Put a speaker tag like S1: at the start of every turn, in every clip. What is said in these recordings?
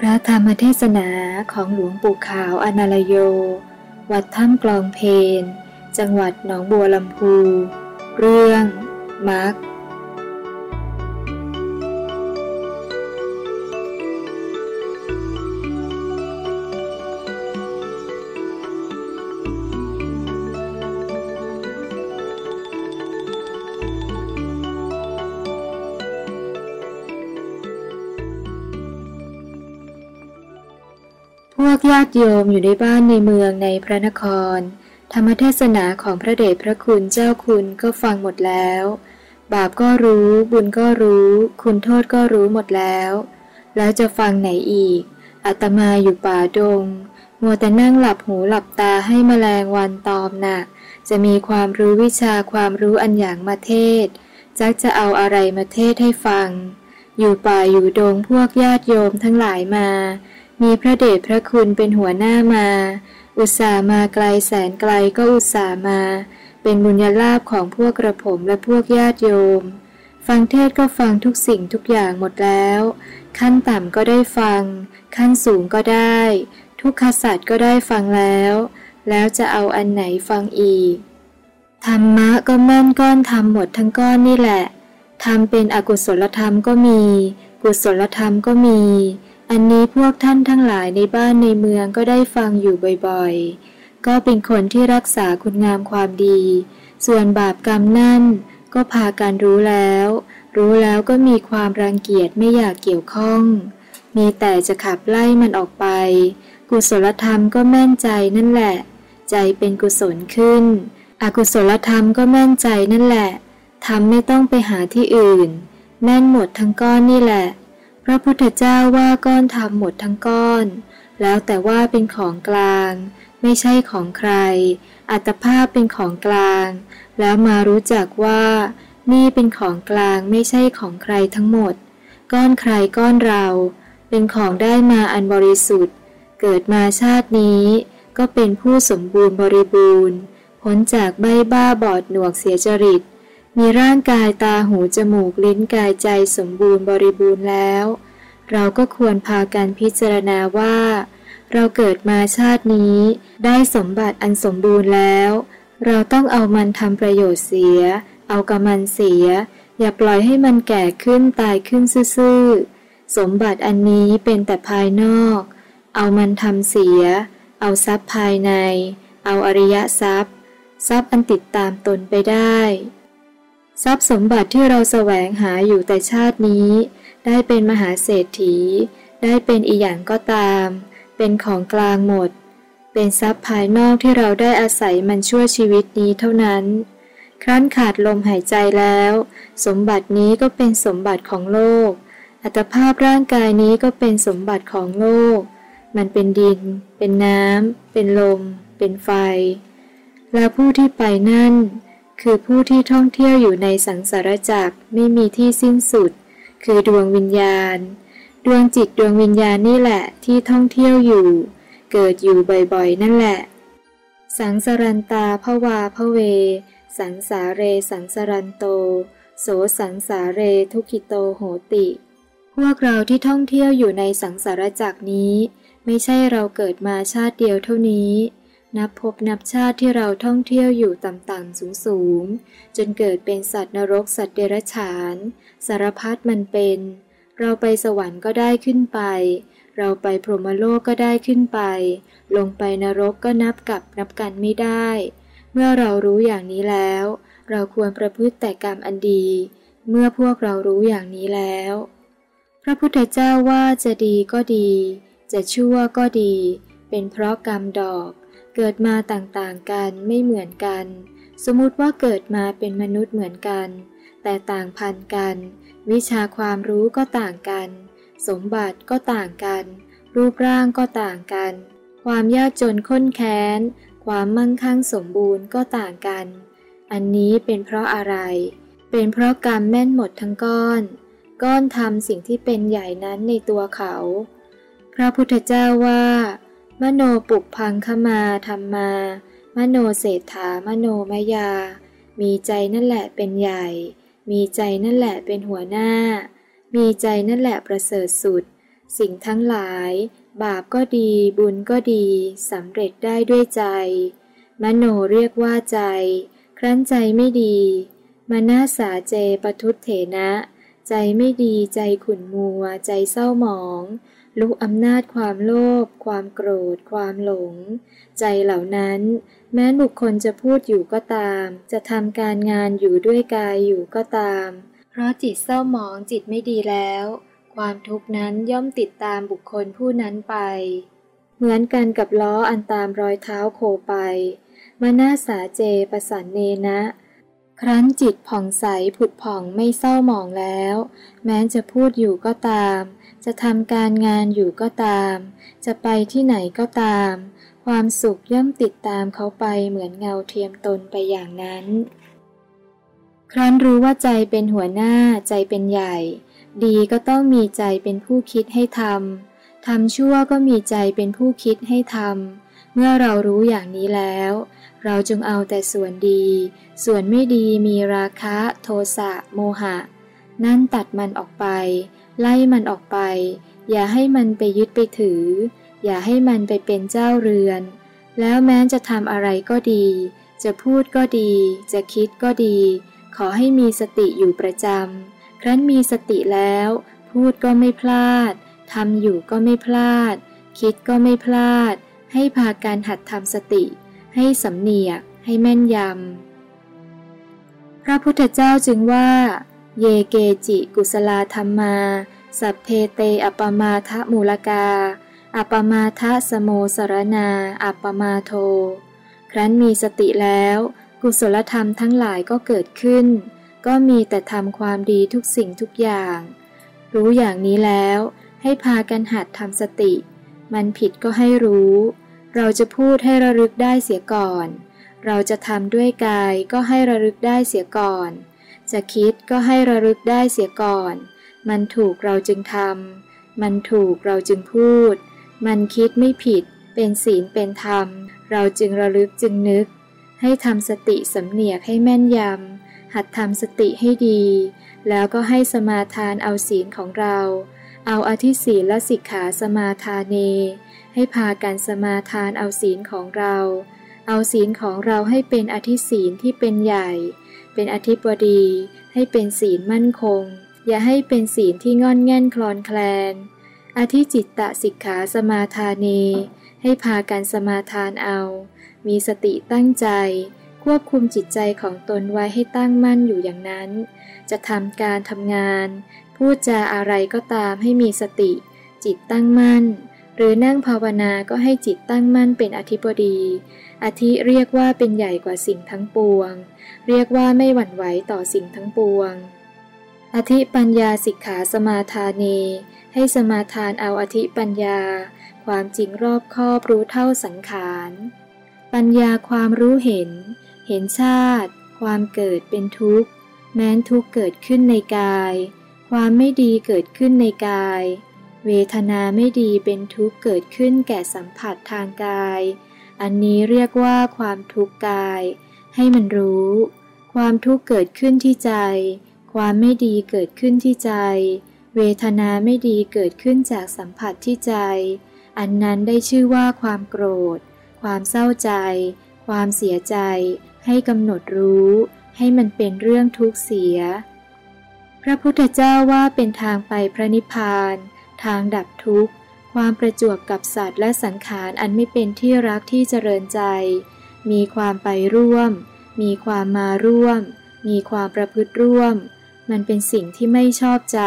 S1: พระธรรมเทศนาของหลวงปู่ขาวอนาลโย วัดถ้ำกลองเพน จังหวัดหนองบัวลำพู เรื่องมัก พวกญาติโยมอยู่ในบ้านในเมืองในพระนคร ธรรมเทศนาของพระเดชพระคุณเจ้าคุณก็ฟังหมดแล้ว บาปก็รู้ บุญก็รู้ คุณโทษก็รู้หมดแล้ว แล้วจะฟังไหนอีกอาตมาอยู่ป่าดง มัวแต่นั่งหลับหูหลับตาให้มแมลงวันตอมนะ่ะ จะมีความรู้วิชาความรู้อันอย่างมาเทศจักจะเอาอะไรมาเทศให้ฟัง อยู่ป่าอยู่ดงพวกญาติโยมทั้งหลายมา มีพระเดชพระคุณเป็นหัวหน้ามา อุตส่ามาไกลแสนไกลก็อุตส่ามา เป็นบุญญาลาภของพวกกระผมและพวกญาติโยม ฟังเทศก็ฟังทุกสิ่งทุกอย่างหมดแล้ว ขั้นต่ำก็ได้ฟัง ขั้นสูงก็ได้ ทุกขศาสตว์ก็ได้ฟังแล้ว แล้วจะเอาอันไหนฟังอีก ธรรมะก็แม่นก้อนทำหมดทั้งก้อนนี่แหละทำเป็นอกุศลธรรมก็มี กุศลธรรมก็มี อันนี้พวกท่านทั้งหลายในบ้านในเมืองก็ได้ฟังอยู่บ่อยๆ ก็เป็นคนที่รักษาคุณงามความดี ส่วนบาปกรรมนั่นก็พากันรู้แล้ว รู้แล้วก็มีความรังเกียจไม่อยากเกี่ยวข้อง มีแต่จะขับไล่มันออกไป กุศลธรรมก็แม่นใจนั่นแหละ ใจเป็นกุศลขึ้น อกุศลธรรมก็แม่นใจนั่นแหละทำไม่ต้องไปหาที่อื่น แม่นหมดทั้งก้อนนี่แหละ พระพุทธเจ้าว่าก้อนทำหมดทั้งก้อน แล้วแต่ว่าเป็นของกลาง ไม่ใช่ของใคร อัตภาพเป็นของกลาง แล้วมารู้จักว่า นี่เป็นของกลางไม่ใช่ของใครทั้งหมด ก้อนใครก้อนเรา เป็นของได้มาอันบริสุทธิ์ เกิดมาชาตินี้ ก็เป็นผู้สมบูรณ์บริบูรณ์ พ้นจากใบบ้าบอดหนวกเสียจริต มีร่างกายตาหูจมูกลิ้นกายใจสมบูรณ์บริบูรณ์แล้ว เราก็ควรพากันพิจารณาว่า เราเกิดมาชาตินี้ ได้สมบัติอันสมบูรณ์แล้ว เราต้องเอามันทำประโยชน์เสีย เอากับมันเสีย อย่าปล่อยให้มันแก่ขึ้นตายขึ้นซื่อสมบัติอันนี้เป็นแต่ภายนอก เอามันทำเสีย เอาทรัพย์ภายใน เอาอริยทรัพย์ ทรัพย์อันติดตามตนไปได้ ทรัพย์สมบัติที่เราแสวงหาอยู่แต่ชาตินี้ ได้เป็นมหาเศรษฐี ได้เป็นอีหยังก็ตาม เป็นของกลางหมด เป็นทรัพย์ภายนอกที่เราได้อาศัยมันชั่วชีวิตนี้เท่านั้น ครั้นขาดลมหายใจแล้ว สมบัตินี้ก็เป็นสมบัติของโลก อัตภาพร่างกายนี้ก็เป็นสมบัติของโลก มันเป็นดิน เป็นน้ำเป็นลม เป็นไฟ และผู้ที่ไปนั่น คือผู้ที่ท่องเที่ยวอยู่ในสังสารจักรไม่มีที่สิ้นสุด คือดวงวิญญาณ ดวงจิตดวงวิญญาณนี่แหละที่ท่องเที่ยวอยู่ เกิดอยู่บ่อยๆ นั่นแหละ สังสารันตาภวาภเว สังสาเรสังสารันโต โสสังสาเรทุกิโตโหติ พวกเราที่ท่องเที่ยวอยู่ในสังสารจักรนี้ ไม่ใช่เราเกิดมาชาติเดียวเท่านี้ นับพบนับชาติที่เราท่องเที่ยวอยู่ต่ำๆสูงๆ จนเกิดเป็นสัตว์นรกสัตว์เดรัจฉาน สารพัดมันเป็น เราไปสวรรค์ก็ได้ขึ้นไป เราไปพรหมโลกก็ได้ขึ้นไป ลงไปนรกก็นับกับนับกันไม่ได้ เมื่อเรารู้อย่างนี้แล้ว เราควรประพฤติแต่กรรมอันดี เมื่อพวกเรารู้อย่างนี้แล้ว พระพุทธเจ้าว่าจะดีก็ดี จะชั่วก็ดี เป็นเพราะกรรมดอก เกิดมาต่างๆกันไม่เหมือนกัน สมมติว่าเกิดมาเป็นมนุษย์เหมือนกัน แต่ต่างพันกัน วิชาความรู้ก็ต่างกัน สมบัติก็ต่างกัน รูปร่างก็ต่างกัน ความยากจนข้นแค้น ความมั่งคั่งสมบูรณ์ก็ต่างกัน อันนี้เป็นเพราะอะไร เป็นเพราะกรรมแม่นหมดทั้งก้อน ก้อนทำสิ่งที่เป็นใหญ่นั้นในตัวเขา พระพุทธเจ้าว่า มโนปุกพังขมาธรรมา มโนเศรษฐามโนมยา มีใจนั่นแหละเป็นใหญ่ มีใจนั่นแหละเป็นหัวหน้า มีใจนั่นแหละประเสริฐสุด สิ่งทั้งหลาย บาปก็ดีบุญก็ดีสำเร็จได้ด้วยใจ มโนเรียกว่าใจ ครั้นใจไม่ดีมนาสาเจปทุตเถนะ ใจไม่ดีใจขุ่นมัว ใจเศร้าหมอง ลุกอำนาจความโลภความโกรธ ความหลง ใจเหล่านั้น แม้บุคคลจะพูดอยู่ก็ตาม จะทำการงานอยู่ด้วยกายอยู่ก็ตาม เพราะจิตเศร้าหมองจิตไม่ดีแล้ว ความทุกข์นั้นย่อมติดตามบุคคลผู้นั้นไป เหมือนกันกับล้ออันตามรอยเท้าโคไป มานาสาเจประสันเนนะ ครั้นจิตผ่องใสผุดผ่องไม่เศร้าหมองแล้ว แม้จะพูดอยู่ก็ตาม จะทำการงานอยู่ก็ตาม จะไปที่ไหนก็ตาม ความสุขย่อมติดตามเขาไปเหมือนเงาเทียมตนไปอย่างนั้น ครั้นรู้ว่าใจเป็นหัวหน้าใจเป็นใหญ่ ดีก็ต้องมีใจเป็นผู้คิดให้ทำทำชั่วก็มีใจเป็นผู้คิดให้ทำเมื่อเรารู้อย่างนี้แล้ว เราจงเอาแต่ส่วนดี ส่วนไม่ดีมีราคะโทสะโมหะ นั่นตัดมันออกไป ไล่มันออกไป อย่าให้มันไปยึดไปถือ อย่าให้มันไปเป็นเจ้าเรือน แล้วแม้จะทำอะไรก็ดี จะพูดก็ดี จะคิดก็ดี ขอให้มีสติอยู่ประจำ ครั้นมีสติแล้ว พูดก็ไม่พลาดทำอยู่ก็ไม่พลาด คิดก็ไม่พลาด ให้พาการหัดทำสติ ให้สำเนียกให้แม่นยำ พระพุทธเจ้าจึงว่า เยเกจิกุสลาธรรมา สัพเพเตอปมาทะมูลกา อปมาทะสโมสรนา อปมาโท ครั้นมีสติแล้ว กุศลธรรมทั้งหลายก็เกิดขึ้น ก็มีแต่ทำความดีทุกสิ่งทุกอย่าง รู้อย่างนี้แล้ว ให้พากันหัดทำสติ มันผิดก็ให้รู้ เราจะพูดให้ระลึกได้เสียก่อน เราจะทำด้วยกายก็ให้ระลึกได้เสียก่อน จะคิดก็ให้ระลึกได้เสียก่อน มันถูกเราจึงทำ มันถูกเราจึงพูด มันคิดไม่ผิด เป็นศีลเป็นธรรม เราจึงระลึกจึงนึก ให้ทำสติสำเนียกให้แม่นยำ หัดทำสติให้ดี แล้วก็ให้สมาทานเอาศีลของเรา เอาอธิศีลและสิกขาสมาทานเน ให้พากันสมาทานเอาศีลของเรา เอาศีลของเราให้เป็นอธิศีลที่เป็นใหญ่ เป็นอธิบดี ให้เป็นศีลมั่นคง อย่าให้เป็นศีลที่งอนแง่นคลอนแคลน อธิจิตตสิกขาสมาทานเน ให้พากันสมาทานเอา มีสติตั้งใจ ควบคุมจิตใจของตนไว้ให้ตั้งมั่นอยู่อย่างนั้น จะทำการทำงาน พูดจาอะไรก็ตามให้มีสติ จิตตั้งมั่น หรือนั่งภาวนาก็ให้จิตตั้งมั่นเป็นอธิบดี อธิเรียกว่าเป็นใหญ่กว่าสิ่งทั้งปวง เรียกว่าไม่หวั่นไหวต่อสิ่งทั้งปวง อธิปัญญาสิกขาสมาทานเนให้สมาทานเอาอธิปัญญา ความจริงรอบคอบรู้เท่าสังขาร ปัญญาความรู้เห็น เห็นชาติ ความเกิดเป็นทุกข์ แม้นทุกข์เกิดขึ้นในกาย ความไม่ดีเกิดขึ้นในกาย เวทนาไม่ดีเป็นทุกข์เกิดขึ้นแก่สัมผัสทางกาย อันนี้เรียกว่าความทุกข์กาย ให้มันรู้ ความทุกข์เกิดขึ้นที่ใจ ความไม่ดีเกิดขึ้นที่ใจ เวทนาไม่ดีเกิดขึ้นจากสัมผัสที่ใจ อันนั้นได้ชื่อว่าความโกรธ ความเศร้าใจ ความเสียใจ ให้กำหนดรู้ ให้มันเป็นเรื่องทุกข์เสีย ระพุทธเจ้าว่าเป็นทางไปพระนิพพาน ทางดับทุกข์ ความประจวบกับสัตว์และสังขารอันไม่เป็นที่รักที่เจริญใจ มีความไปร่วม มีความมาร่วม มีความประพฤติร่วม มันเป็นสิ่งที่ไม่ชอบใจ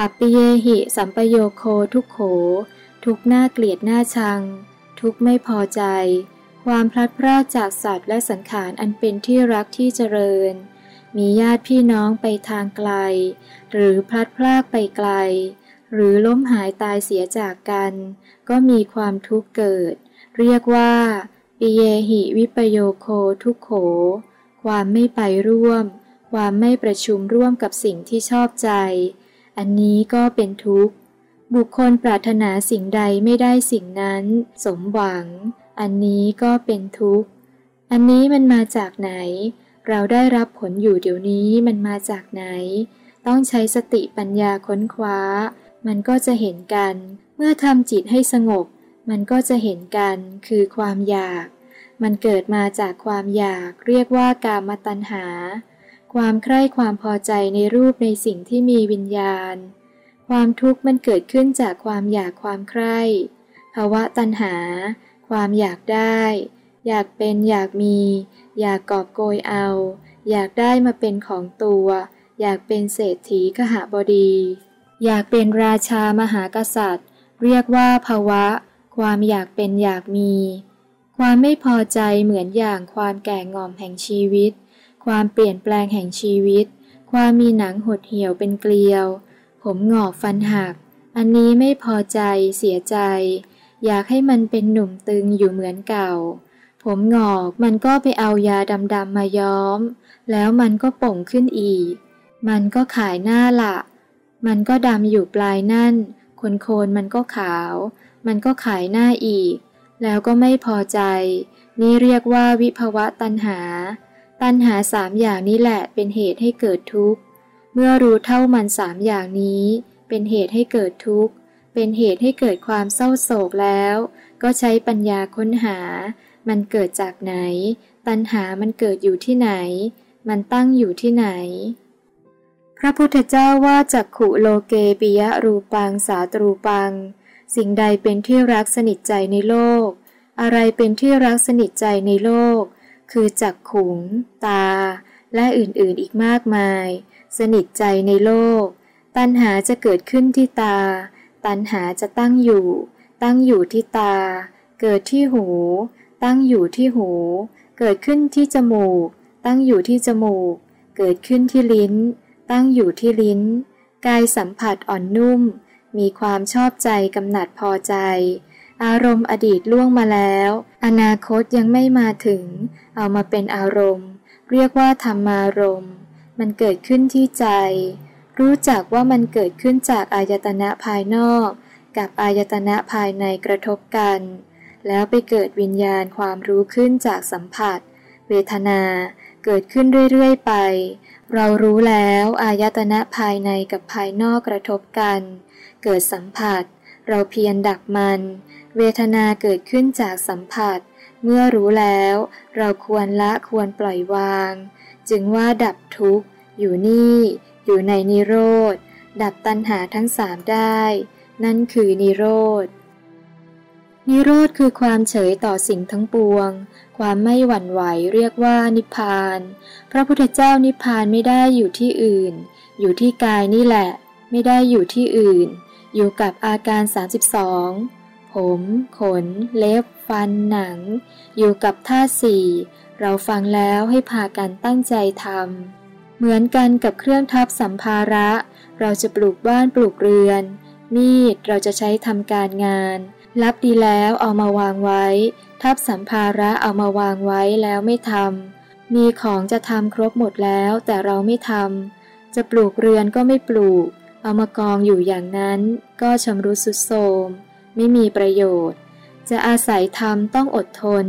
S1: อัปเยหิสัมปโยโคทุกโข ทุกหน้าเกลียดหน้าชัง ทุกไม่พอใจ ความพลัดพรากจากสัตว์และสังขารอันเป็นที่รักที่เจริญ มีญาติพี่น้องไปทางไกล หรือพลัดพรากไปไกล หรือล้มหายตายเสียจากกัน ก็มีความทุกข์เกิด เรียกว่าปิเยหิวิปโยโคทุกโข ความไม่ไปร่วม ความไม่ประชุมร่วมกับสิ่งที่ชอบใจ อันนี้ก็เป็นทุกข์ บุคคลปรารถนาสิ่งใดไม่ได้สิ่งนั้น สมหวัง อันนี้ก็เป็นทุกข์ อันนี้มันมาจากไหน เราได้รับผลอยู่เดี๋ยวนี้มันมาจากไหน ต้องใช้สติปัญญาค้นคว้า มันก็จะเห็นกัน เมื่อทำจิตให้สงบ มันก็จะเห็นกันคือความอยาก มันเกิดมาจากความอยากเรียกว่ากามตัณหา ความใคร่ความพอใจในรูปในสิ่งที่มีวิญญาณ ความทุกข์มันเกิดขึ้นจากความอยากความใคร่ภาวะตัณหา ความอยากได้ อยากเป็นอยากมี อยากกอบโกยเอา อยากได้มาเป็นของตัว อยากเป็นเศรษฐีขหบดี อยากเป็นราชามหากษัตริย์ เรียกว่าภาวะ ความอยากเป็นอยากมี ความไม่พอใจเหมือนอย่างความแก่งอมแห่งชีวิต ความเปลี่ยนแปลงแห่งชีวิต ความมีหนังหดเหี่ยวเป็นเกลียว ผมหงอกฟันหัก อันนี้ไม่พอใจเสียใจ อยากให้มันเป็นหนุ่มตึงอยู่เหมือนเก่า ผมหงอกมันก็ไปเอายาดำๆมาย้อม แล้วมันก็ป่งขึ้นอีก มันก็ขายหน้าละมันก็ดำอยู่ปลายนั่นคนโคนมันก็ขาว มันก็ขายหน้าอีก แล้วก็ไม่พอใจ นี่เรียกว่าวิภวะตัณหา ตัณหาสามอย่างนี้แหละเป็นเหตุให้เกิดทุกข์ เมื่อรู้เท่ามันสามอย่างนี้ เป็นเหตุให้เกิดทุกข์ เป็นเหตุให้เกิดความเศร้าโศกแล้ว ก็ใช้ปัญญาค้นหา มันเกิดจากไหน ตัณหามันเกิดอยู่ที่ไหน มันตั้งอยู่ที่ไหน พระพุทธเจ้าว่าจักขุโลเกปิยะรูปังสาตรูปัง สิ่งใดเป็นที่รักสนิทใจในโลก อะไรเป็นที่รักสนิทใจในโลก คือจักขุง ตา และอื่นๆอีกมากมาย สนิทใจในโลก ตัณหาจะเกิดขึ้นที่ตา ตัณหาจะตั้งอยู่ ตั้งอยู่ที่ตา เกิดที่หู ตั้งอยู่ที่หู เกิดขึ้นที่จมูก ตั้งอยู่ที่จมูก เกิดขึ้นที่ลิ้น ตั้งอยู่ที่ลิ้น กายสัมผัสอ่อนนุ่ม มีความชอบใจกำหนัดพอใจ อารมณ์อดีตล่วงมาแล้ว อนาคตยังไม่มาถึง เอามาเป็นอารมณ์ เรียกว่าธรรมารมณ์ มันเกิดขึ้นที่ใจ รู้จักว่ามันเกิดขึ้นจากอายตนะภายนอก กับอายตนะภายในกระทบกัน แล้วไปเกิดวิญญาณความรู้ขึ้นจากสัมผัส เวทนาเกิดขึ้นเรื่อยๆไป เรารู้แล้วอายตนะภายในกับภายนอกกระทบกัน เกิดสัมผัส เราเพียรดักมัน เวทนาเกิดขึ้นจากสัมผัส เมื่อรู้แล้ว เราควรละควรปล่อยวาง จึงว่าดับทุกข์ อยู่นี่ อยู่ในนิโรธ ดับตัณหาทั้งสามได้ นั่นคือนิโรธ นิโรธคือความเฉยต่อสิ่งทั้งปวง ความไม่หวั่นไหวเรียกว่านิพพาน พระพุทธเจ้านิพพานไม่ได้อยู่ที่อื่น อยู่ที่กายนี่แหละ ไม่ได้อยู่ที่อื่น อยู่กับอาการ 32 ผม ขน เล็บ ฟัน หนัง อยู่กับท่าสี่เราฟังแล้วให้พากันตั้งใจทำ เหมือนกันกับเครื่องทับสัมภาระ เราจะปลูกบ้านปลูกเรือน มีดเราจะใช้ทำการงาน รับดีแล้วเอามาวางไว้ ทับสัมภาระเอามาวางไว้แล้วไม่ทำมีของจะทำครบหมดแล้วแต่เราไม่ทำจะปลูกเรือนก็ไม่ปลูก เอามากองอยู่อย่างนั้น ก็ชำรุดสุดโทมไม่มีประโยชน์ จะอาศัยทำต้องอดทน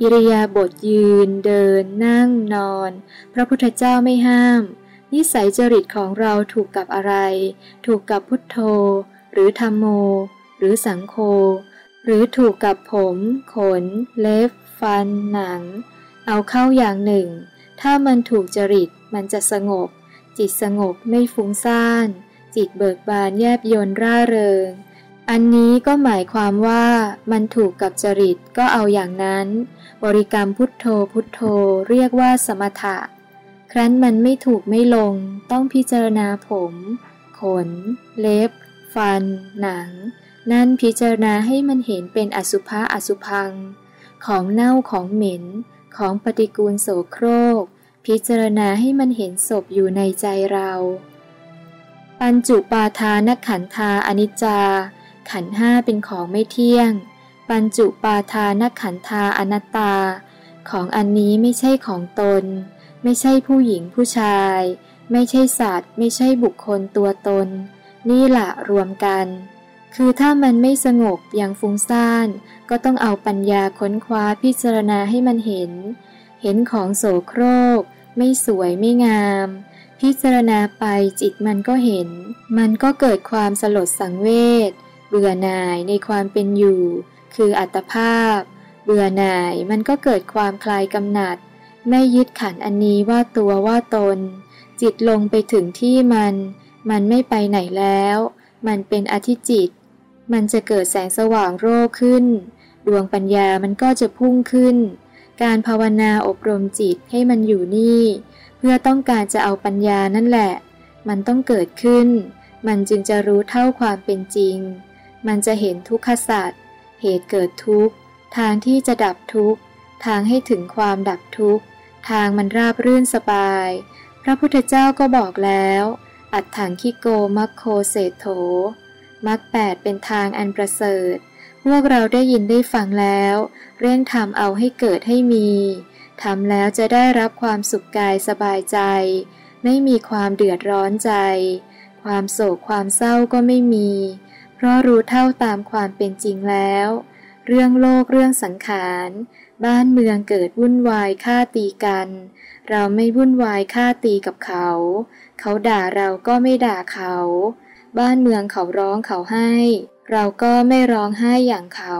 S1: อิริยาบถยืน เดิน นั่งนอน พระพุทธเจ้าไม่ห้าม นิสัยจริตของเราถูกกับอะไร ถูกกับพุทโธ หรือธรรมโม หรือสังโฆหรือถูกกับผม ขน เล็บ ฟัน หนัง เอาเข้าอย่างหนึ่ง ถ้ามันถูกจริตมันจะสงบ จิตสงบไม่ฟุ้งซ่าน จิตเบิกบานแยบยนร่าเริง อันนี้ก็หมายความว่ามันถูกกับจริตก็เอาอย่างนั้น บริกรรมพุทโธพุทโธเรียกว่าสมถะ ครั้นมันไม่ถูกไม่ลง ต้องพิจารณาผม ขน เล็บ ฟัน หนัง นั่นพิจารณาให้มันเห็นเป็นอสุภะอสุพัง ของเน่าของเหม็น ของปฏิกูลโสโครก พิจารณาให้มันเห็นศพอยู่ในใจเรา ปัญจุปาทานขันธาอนิจจา ขันห้าเป็นของไม่เที่ยง ปัญจุปาทานขันธาอนัตตา ของอันนี้ไม่ใช่ของตน ไม่ใช่ผู้หญิงผู้ชาย ไม่ใช่สัตว์ ไม่ใช่บุคคลตัวตน นี่แหละรวมกัน คือถ้ามันไม่สงบอย่างฟุ้งซ่าน ก็ต้องเอาปัญญาค้นคว้าพิจารณาให้มันเห็น เห็นของโสโครก ไม่สวยไม่งาม พิจารณาไปจิตมันก็เห็น มันก็เกิดความสลดสังเวชเบื่อหน่ายในความเป็นอยู่ คืออัตภาพ เบื่อหน่ายมันก็เกิดความคลายกำหนัด ไม่ยึดขันอันนี้ว่าตัวว่าตน จิตลงไปถึงที่มัน มันไม่ไปไหนแล้ว มันเป็นอธิจิต มันจะเกิดแสงสว่างโรขึ้น ดวงปัญญามันก็จะพุ่งขึ้น การภาวนาอบรมจิตให้มันอยู่นี่ เพื่อต้องการจะเอาปัญญานั่นแหละ มันต้องเกิดขึ้น มันจึงจะรู้เท่าความเป็นจริง มันจะเห็นทุกขสัตว์เหตุเกิดทุกข์ ทางที่จะดับทุกข์ ทางให้ถึงความดับทุกข์ ทางมันราบรื่นสบาย พระพุทธเจ้าก็บอกแล้ว อัตถังคิโกมัคโคเศโถ มัคแปดเป็นทางอันประเสริฐ พวกเราได้ยินได้ฟังแล้ว เร่งทำเอาให้เกิดให้มีทำแล้วจะได้รับความสุขกายสบายใจ ไม่มีความเดือดร้อนใจ ความโศกความเศร้าก็ไม่มี เพราะรู้เท่าตามความเป็นจริงแล้ว เรื่องโลกเรื่องสังขาร บ้านเมืองเกิดวุ่นวายฆ่าตีกัน เราไม่วุ่นวายฆ่าตีกับเขา เขาด่าเราก็ไม่ด่าเขา บ้านเมืองเขาร้องเขาให้ เราก็ไม่ร้องไห้อย่างเขา